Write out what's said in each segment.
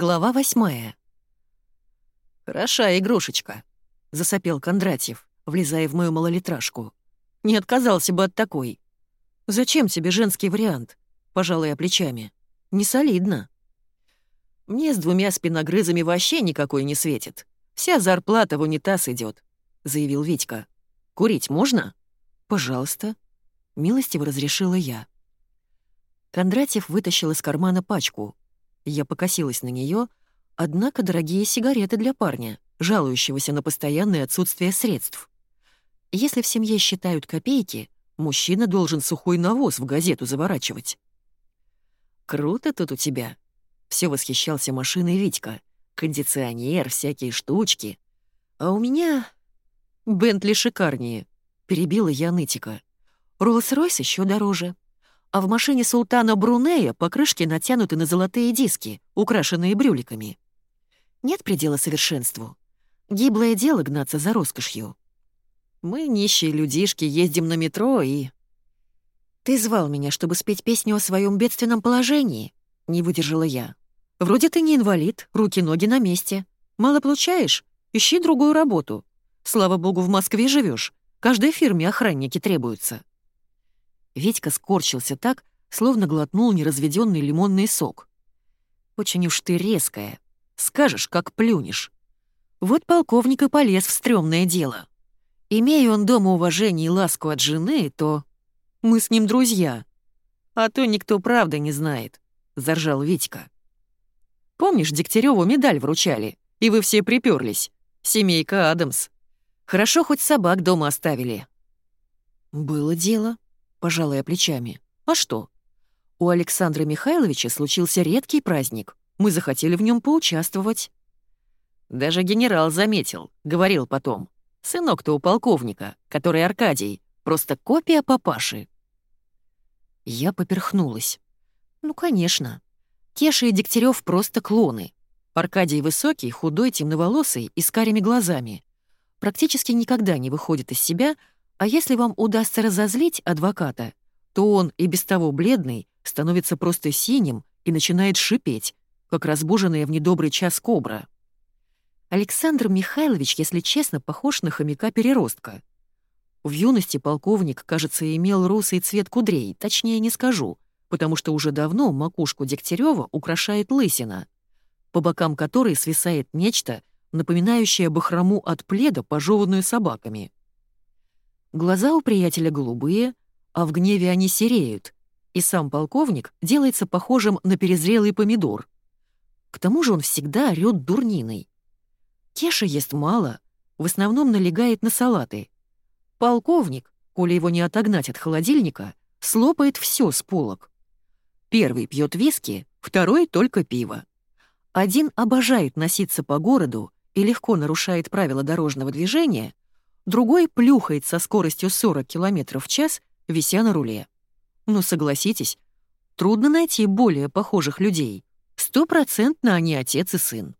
Глава восьмая. «Хороша игрушечка», — засопел Кондратьев, влезая в мою малолитражку. «Не отказался бы от такой». «Зачем тебе женский вариант?» — пожалуй, я плечами. «Не солидно». «Мне с двумя спиногрызами вообще никакой не светит. Вся зарплата в унитаз идет, заявил Витька. «Курить можно?» «Пожалуйста», — милостиво разрешила я. Кондратьев вытащил из кармана пачку. Я покосилась на нее, однако дорогие сигареты для парня, жалующегося на постоянное отсутствие средств. Если в семье считают копейки, мужчина должен сухой навоз в газету заворачивать. «Круто тут у тебя», — все восхищался машиной Витька. «Кондиционер, всякие штучки. А у меня...» «Бентли шикарнее», — перебила я нытика. «Роллс-Ройс еще дороже а в машине султана Брунея покрышки натянуты на золотые диски, украшенные брюликами. Нет предела совершенству. Гиблое дело гнаться за роскошью. Мы, нищие людишки, ездим на метро и... «Ты звал меня, чтобы спеть песню о своем бедственном положении?» — не выдержала я. «Вроде ты не инвалид, руки-ноги на месте. Мало получаешь? Ищи другую работу. Слава богу, в Москве живешь. Каждой фирме охранники требуются». Витька скорчился так, словно глотнул неразведенный лимонный сок. «Очень уж ты резкая. Скажешь, как плюнешь». Вот полковник и полез в стрёмное дело. Имея он дома уважение и ласку от жены, то... Мы с ним друзья. А то никто правда не знает, — заржал Витька. Помнишь, Дегтяреву медаль вручали, и вы все приперлись? Семейка Адамс. Хорошо, хоть собак дома оставили. Было дело, пожалая плечами. «А что? У Александра Михайловича случился редкий праздник. Мы захотели в нем поучаствовать». Даже генерал заметил, говорил потом. Сынок-то у полковника, который Аркадий, просто копия папаши. Я поперхнулась. Ну, конечно. Кеша и Дегтярев просто клоны. Аркадий высокий, худой, темноволосый и с карими глазами. Практически никогда не выходит из себя, а если вам удастся разозлить адвоката, то он, и без того бледный, становится просто синим и начинает шипеть, как разбуженная в недобрый час кобра. Александр Михайлович, если честно, похож на хомяка-переростка. В юности полковник, кажется, имел русый цвет кудрей, точнее не скажу, потому что уже давно макушку Дегтярева украшает лысина, по бокам которой свисает нечто, напоминающее бахрому от пледа, пожеванную собаками. Глаза у приятеля голубые, а в гневе они сереют, и сам полковник делается похожим на перезрелый помидор. К тому же он всегда орёт дурниной. Кеша ест мало, в основном налегает на салаты. Полковник, коли его не отогнать от холодильника, слопает все с полок. Первый пьет виски, второй — только пиво. Один обожает носиться по городу и легко нарушает правила дорожного движения, другой плюхает со скоростью 40 км в час, вися на руле. Но согласитесь, трудно найти более похожих людей. Стопроцентно они отец и сын.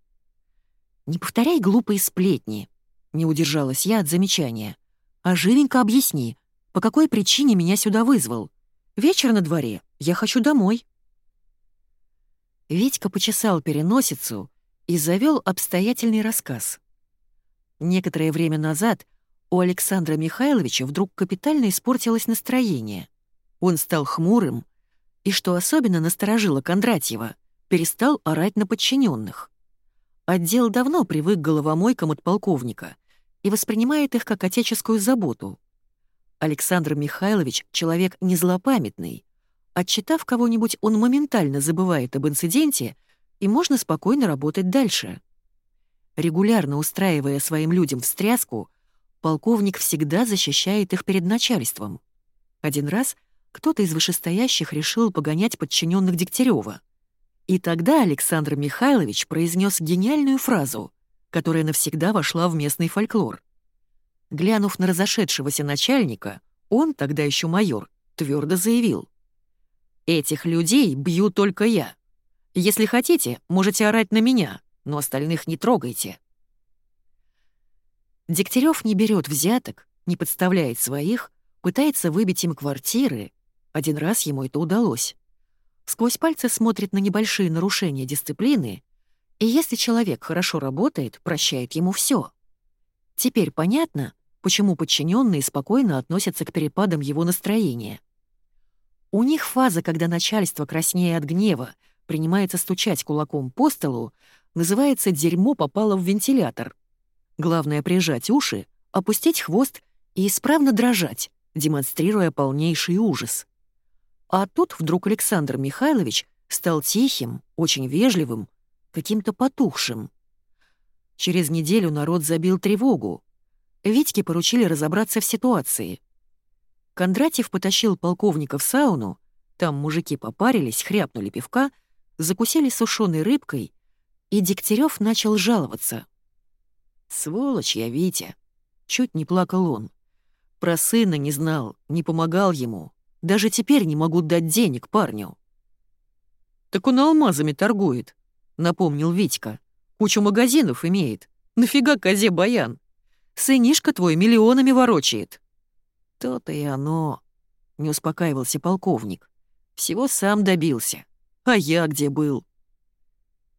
«Не повторяй глупые сплетни», — не удержалась я от замечания. «А живенько объясни, по какой причине меня сюда вызвал. Вечер на дворе, я хочу домой». Витька почесал переносицу и завел обстоятельный рассказ. Некоторое время назад у Александра Михайловича вдруг капитально испортилось настроение. Он стал хмурым, и, что особенно насторожило Кондратьева, перестал орать на подчиненных. Отдел давно привык к головомойкам от полковника и воспринимает их как отеческую заботу. Александр Михайлович — человек незлопамятный. Отчитав кого-нибудь, он моментально забывает об инциденте, и можно спокойно работать дальше. Регулярно устраивая своим людям встряску, полковник всегда защищает их перед начальством. Один раз кто-то из вышестоящих решил погонять подчиненных Дегтярева. И тогда Александр Михайлович произнес гениальную фразу, которая навсегда вошла в местный фольклор. Глянув на разошедшегося начальника, он, тогда еще майор, твердо заявил. «Этих людей бью только я. Если хотите, можете орать на меня, но остальных не трогайте». Дегтярев не берет взяток, не подставляет своих, пытается выбить им квартиры. Один раз ему это удалось. Сквозь пальцы смотрит на небольшие нарушения дисциплины И если человек хорошо работает, прощает ему все. Теперь понятно, почему подчиненные спокойно относятся к перепадам его настроения. У них фаза, когда начальство краснее от гнева, принимается стучать кулаком по столу, называется «дерьмо попало в вентилятор». Главное — прижать уши, опустить хвост и исправно дрожать, демонстрируя полнейший ужас. А тут вдруг Александр Михайлович стал тихим, очень вежливым, каким-то потухшим. Через неделю народ забил тревогу. Витьке поручили разобраться в ситуации. Кондратьев потащил полковника в сауну, там мужики попарились, хряпнули пивка, закусили сушеной рыбкой, и Дегтярев начал жаловаться. «Сволочь я, Витя!» — чуть не плакал он. Про сына не знал, не помогал ему. Даже теперь не могу дать денег парню. «Так он алмазами торгует», — напомнил Витька. «Кучу магазинов имеет. Нафига козе баян? Сынишка твой миллионами ворочает». «То-то и оно», — не успокаивался полковник. «Всего сам добился. А я где был?»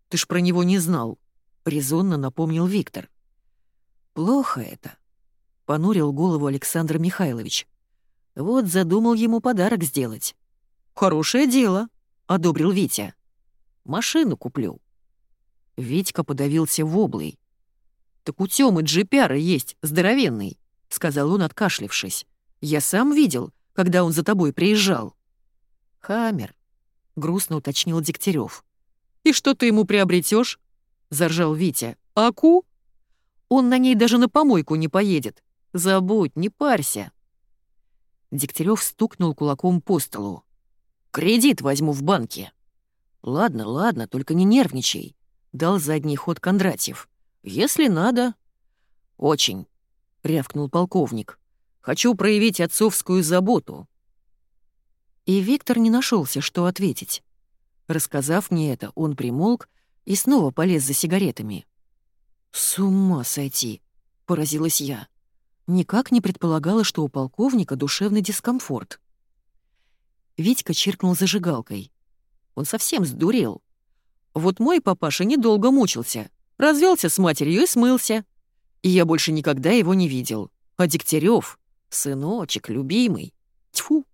«Ты ж про него не знал», — резонно напомнил Виктор. «Плохо это понурил голову Александр Михайлович. Вот задумал ему подарок сделать. «Хорошее дело», — одобрил Витя. «Машину куплю». Витька подавился воблой. «Так у Тёмы джипяра есть, здоровенный», — сказал он, откашлившись. «Я сам видел, когда он за тобой приезжал». «Хаммер», — грустно уточнил Дегтярев. «И что ты ему приобретешь? заржал Витя. «Аку? Он на ней даже на помойку не поедет. Забудь, не парься. Дегтярев стукнул кулаком по столу. «Кредит возьму в банке». «Ладно, ладно, только не нервничай», — дал задний ход Кондратьев. «Если надо». «Очень», — рявкнул полковник. «Хочу проявить отцовскую заботу». И Виктор не нашелся, что ответить. Рассказав мне это, он примолк и снова полез за сигаретами. «С ума сойти!» — поразилась я. Никак не предполагала, что у полковника душевный дискомфорт. Витька чиркнул зажигалкой. Он совсем сдурел. Вот мой папаша недолго мучился, развелся с матерью и смылся. И я больше никогда его не видел. А Дегтярев, сыночек, любимый. Тьфу.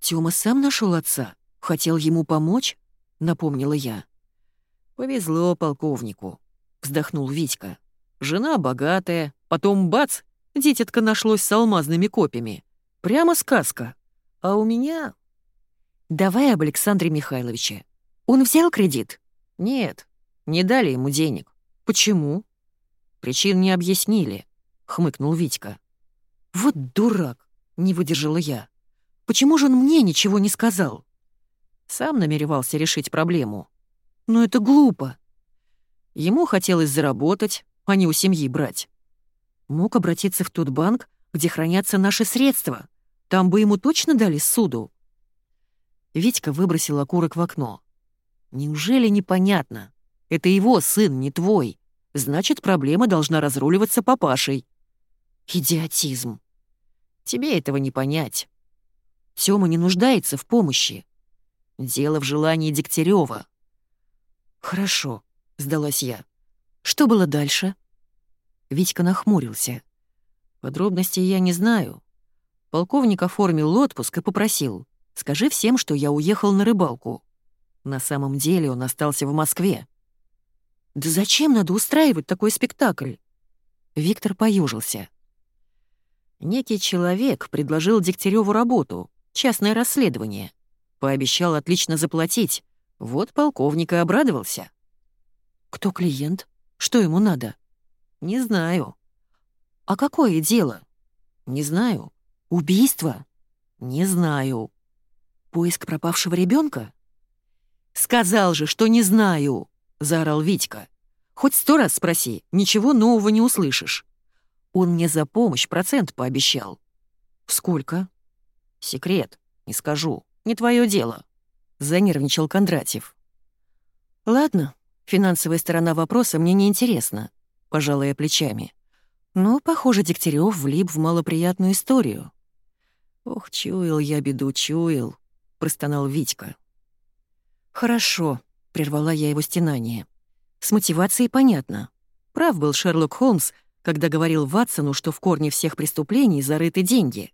Тёма сам нашел отца, хотел ему помочь, напомнила я. Повезло полковнику, вздохнул Витька. Жена богатая, потом бац, дитятка нашлось с алмазными копьями. Прямо сказка. А у меня... Давай об Александре Михайловиче. Он взял кредит? Нет, не дали ему денег. Почему? Причин не объяснили, хмыкнул Витька. Вот дурак, не выдержала я. Почему же он мне ничего не сказал? Сам намеревался решить проблему. Но это глупо. Ему хотелось заработать, а не у семьи брать. Мог обратиться в тот банк, где хранятся наши средства. Там бы ему точно дали суду. Витька выбросил окурок в окно. Неужели непонятно? Это его сын, не твой. Значит, проблема должна разруливаться папашей. Идиотизм. Тебе этого не понять. Тёма не нуждается в помощи. Дело в желании Дегтярева. Хорошо, сдалась я. Что было дальше? Витька нахмурился. Подробностей я не знаю. Полковник оформил отпуск и попросил. «Скажи всем, что я уехал на рыбалку». На самом деле он остался в Москве. «Да зачем надо устраивать такой спектакль?» Виктор поюжился. Некий человек предложил Дегтяреву работу, частное расследование. Пообещал отлично заплатить. Вот полковник и обрадовался. «Кто клиент?» Что ему надо? Не знаю. А какое дело? Не знаю. Убийство? Не знаю. Поиск пропавшего ребенка? Сказал же, что не знаю, заорал Витька. Хоть сто раз спроси, ничего нового не услышишь. Он мне за помощь процент пообещал. Сколько? Секрет, не скажу, не твое дело. Занервничал Кондратьев. Ладно, Финансовая сторона вопроса мне не интересна, пожалая плечами. Но, похоже, Дегтярев влип в малоприятную историю. «Ох, чуял я беду, чуял», — простонал Витька. «Хорошо», — прервала я его стенание. «С мотивацией понятно. Прав был Шерлок Холмс, когда говорил Ватсону, что в корне всех преступлений зарыты деньги.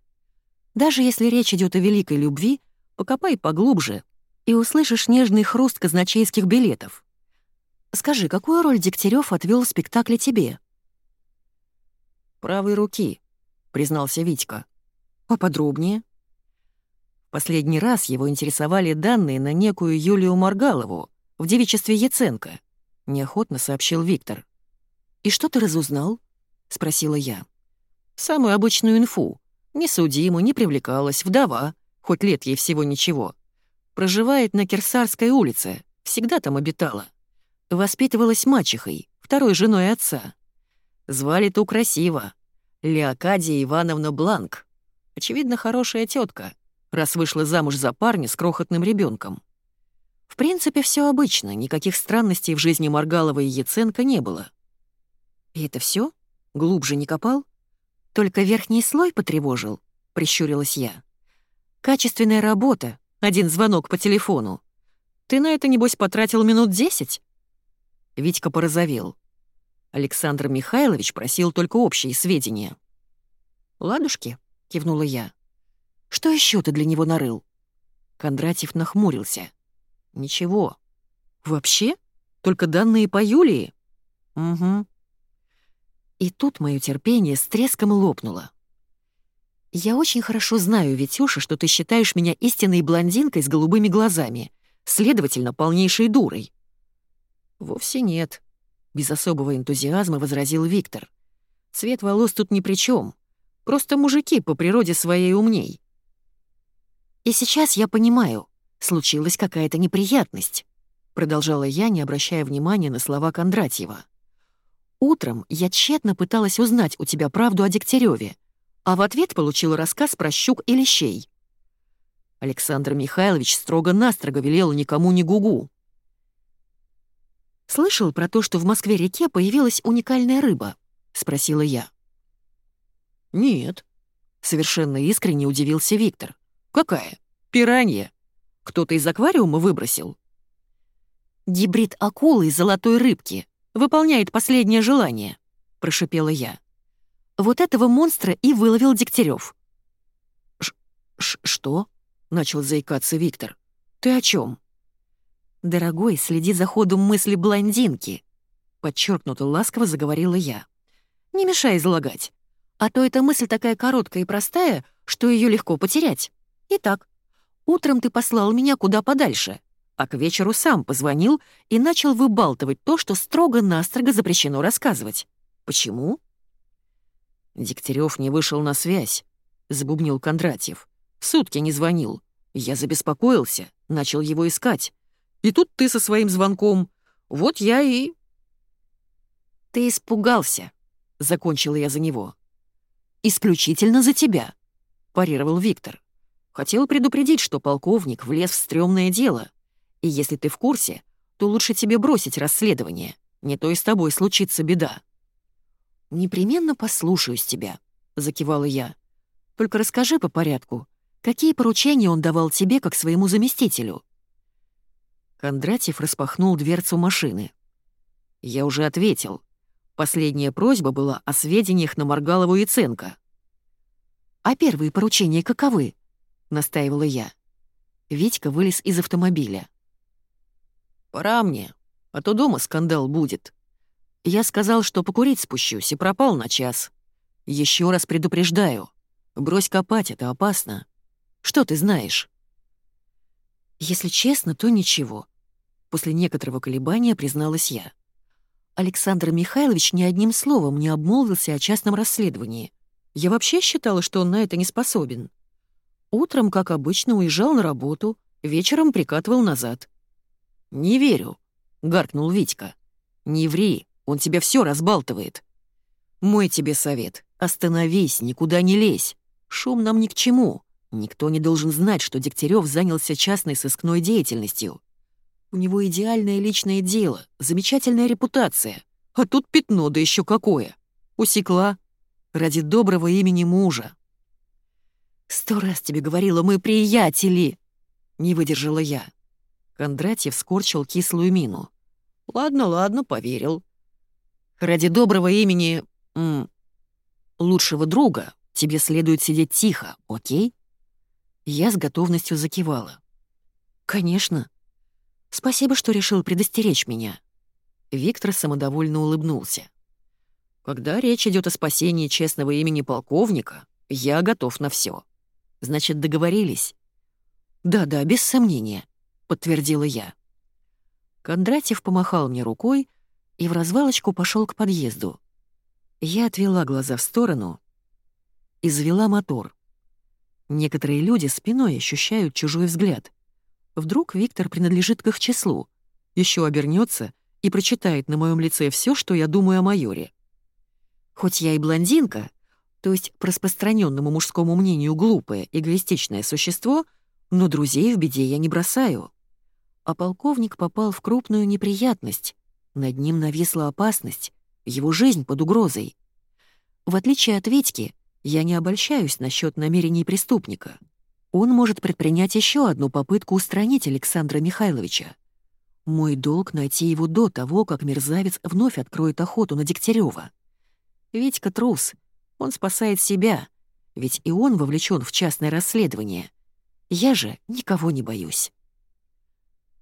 Даже если речь идет о великой любви, покопай поглубже, и услышишь нежный хруст казначейских билетов. Скажи, какую роль Дегтярев отвел в спектакле тебе?» «Правой руки», — признался Витька. «Поподробнее?» Последний раз его интересовали данные на некую Юлию Маргалову в девичестве Яценко, неохотно сообщил Виктор. «И что ты разузнал?» — спросила я. «Самую обычную инфу. Не судима, не привлекалась, вдова, хоть лет ей всего ничего. Проживает на Кирсарской улице, всегда там обитала. Воспитывалась мачехой, второй женой отца. Звали ту красиво. Леокадия Ивановна Бланк. Очевидно, хорошая тетка, раз вышла замуж за парня с крохотным ребенком. В принципе, все обычно, никаких странностей в жизни Маргалова и Яценко не было. «И это все? Глубже не копал? Только верхний слой потревожил?» — прищурилась я. «Качественная работа, один звонок по телефону. Ты на это, небось, потратил минут десять?» Витька порозовел. Александр Михайлович просил только общие сведения. «Ладушки?» — кивнула я. Что еще ты для него нарыл?» Кондратьев нахмурился. «Ничего. Вообще? Только данные по Юлии?» «Угу». И тут мое терпение с треском лопнуло. «Я очень хорошо знаю, Витюша, что ты считаешь меня истинной блондинкой с голубыми глазами, следовательно, полнейшей дурой». «Вовсе нет», — без особого энтузиазма возразил Виктор. «Цвет волос тут ни при чем. Просто мужики по природе своей умней. «И сейчас я понимаю, случилась какая-то неприятность», продолжала я, не обращая внимания на слова Кондратьева. «Утром я тщетно пыталась узнать у тебя правду о Дегтяреве, а в ответ получила рассказ про щук и лещей». Александр Михайлович строго-настрого велел никому не гугу. «Слышал про то, что в Москве-реке появилась уникальная рыба?» — спросила я. «Нет», — совершенно искренне удивился Виктор. «Какая? Пиранья. Кто-то из аквариума выбросил?» «Гибрид акулы и золотой рыбки. Выполняет последнее желание», — прошипела я. «Вот этого монстра и выловил Дегтярев. «Что?» — начал заикаться Виктор. «Ты о чем? «Дорогой, следи за ходом мысли блондинки», — подчеркнуто ласково заговорила я. «Не мешай излагать, а то эта мысль такая короткая и простая, что ее легко потерять». Итак, утром ты послал меня куда подальше, а к вечеру сам позвонил и начал выбалтывать то, что строго-настрого запрещено рассказывать. Почему? Дегтярев не вышел на связь, забубнил Кондратьев. Сутки не звонил. Я забеспокоился, начал его искать. И тут ты со своим звонком. Вот я и... Ты испугался, закончила я за него. Исключительно за тебя, парировал Виктор. Хотел предупредить, что полковник влез в стрёмное дело. И если ты в курсе, то лучше тебе бросить расследование. Не то и с тобой случится беда». «Непременно послушаюсь тебя», — закивала я. «Только расскажи по порядку, какие поручения он давал тебе как своему заместителю?» Кондратьев распахнул дверцу машины. «Я уже ответил. Последняя просьба была о сведениях на Маргалову и Ценко». «А первые поручения каковы?» — настаивала я. Витька вылез из автомобиля. «Пора мне, а то дома скандал будет. Я сказал, что покурить спущусь, и пропал на час. Еще раз предупреждаю. Брось копать, это опасно. Что ты знаешь?» «Если честно, то ничего», — после некоторого колебания призналась я. Александр Михайлович ни одним словом не обмолвился о частном расследовании. Я вообще считала, что он на это не способен. Утром, как обычно, уезжал на работу, вечером прикатывал назад. «Не верю», — гаркнул Витька. «Не ври, он тебе все разбалтывает». «Мой тебе совет. Остановись, никуда не лезь. Шум нам ни к чему. Никто не должен знать, что Дегтярев занялся частной сыскной деятельностью. У него идеальное личное дело, замечательная репутация. А тут пятно, да еще какое. Усекла. Ради доброго имени мужа. «Сто раз тебе говорила, мы приятели!» — не выдержала я. Кондратьев скорчил кислую мину. «Ладно, ладно, поверил. Ради доброго имени... М, лучшего друга тебе следует сидеть тихо, окей?» Я с готовностью закивала. «Конечно. Спасибо, что решил предостеречь меня». Виктор самодовольно улыбнулся. «Когда речь идет о спасении честного имени полковника, я готов на все. Значит, договорились?» «Да-да, без сомнения», — подтвердила я. Кондратьев помахал мне рукой и в развалочку пошел к подъезду. Я отвела глаза в сторону и завела мотор. Некоторые люди спиной ощущают чужой взгляд. Вдруг Виктор принадлежит к их числу, еще обернется и прочитает на моем лице все, что я думаю о майоре. Хоть я и блондинка, то есть по распространенному мужскому мнению глупое, эгоистичное существо, но друзей в беде я не бросаю. А полковник попал в крупную неприятность. Над ним нависла опасность, его жизнь под угрозой. В отличие от Витьки, я не обольщаюсь насчет намерений преступника. Он может предпринять еще одну попытку устранить Александра Михайловича. Мой долг — найти его до того, как мерзавец вновь откроет охоту на Дегтярева. Витька трус. Он спасает себя. Ведь и он вовлечен в частное расследование. Я же никого не боюсь.